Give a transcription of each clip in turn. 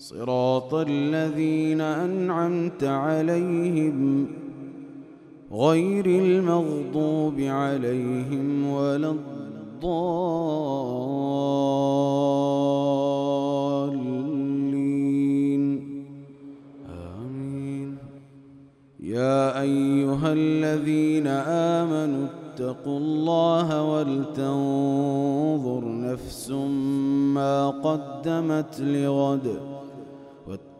صراط الذين أنعمت عليهم غير المغضوب عليهم ولا الضالين. آمين. يا أيها الذين آمنوا اتقوا الله ولتنظر نفس ما قدمت لغد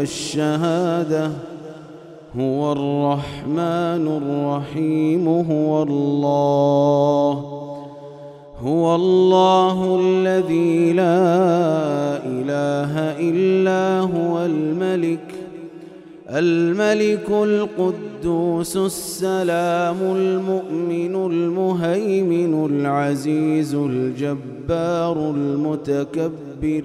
والشهادة هو الرحمن الرحيم هو الله هو الله الذي لا إله إلا هو الملك الملك القدوس السلام المؤمن المهيمن العزيز الجبار المتكبر.